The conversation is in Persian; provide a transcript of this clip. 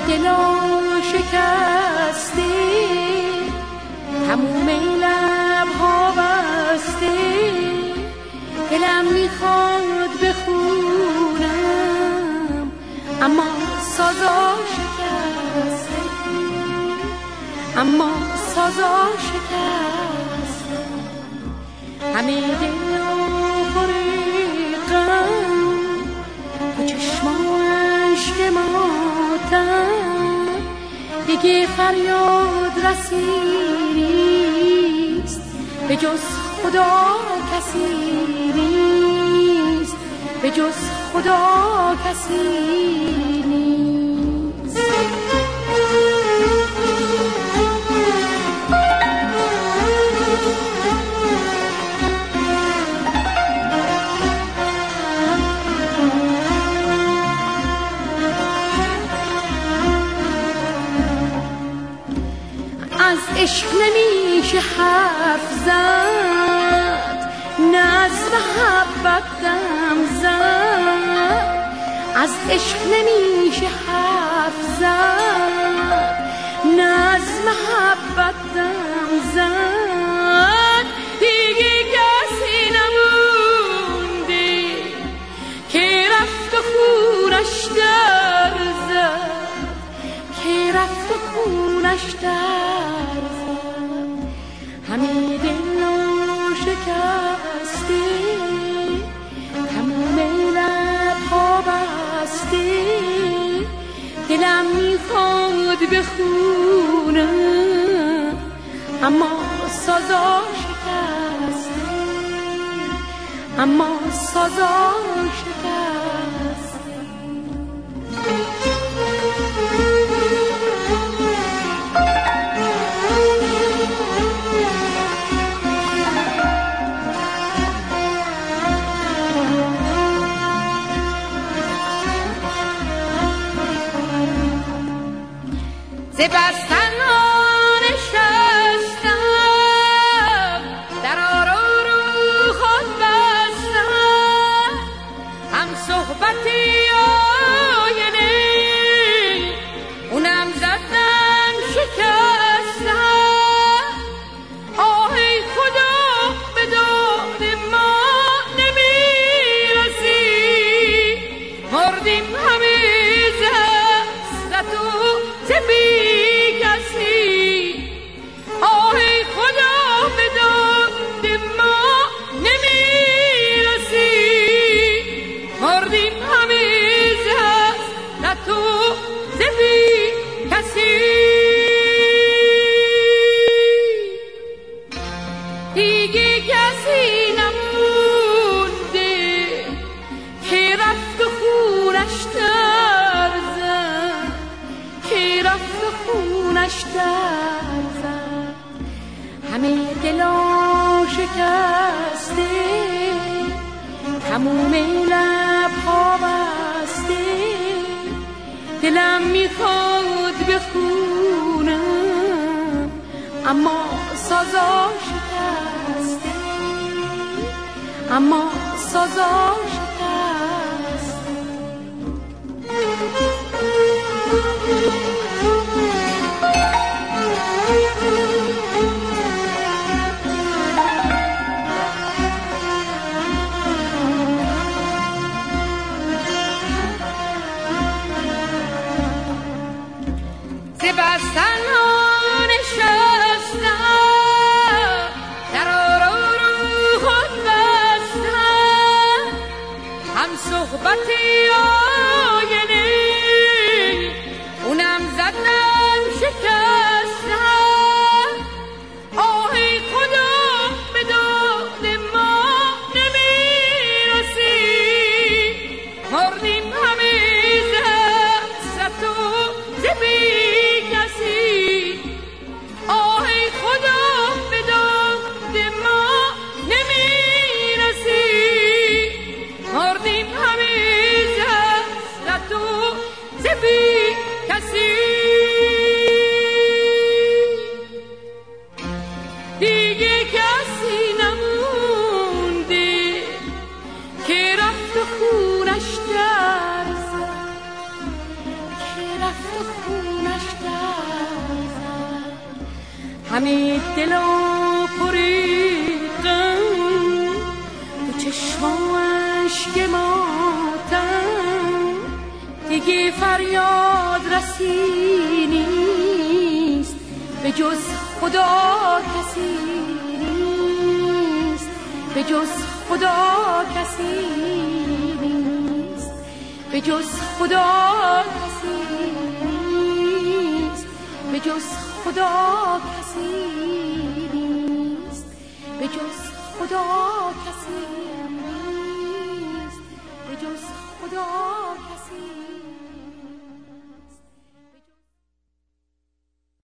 دلا شکستی تموم لبها بسته دلم می‌خواد بخونم اما سازا شکسته اما سازا شکسته همه دلا دیگه فریاد رسیدیست به جز خدا کسی نیست به جز خدا کسی از عشق نمیشه حرف زد نه از محبت دم زد. از عشق نمیشه حرف زد نه از محبت دم بسته. دلم می‌خواد بخونم اما سازا شکسته اما سازا شکسته te vas اما سازا شکسته. اما سازا زبی کسی. دیگه کسی نمونده که رفت و خونش در زد که رفت چشمان فریاد رسی نیست به جز خدا کسی نیست به جز خدا کسی نیست به جز خدا کسی نیست به جز خدا کسی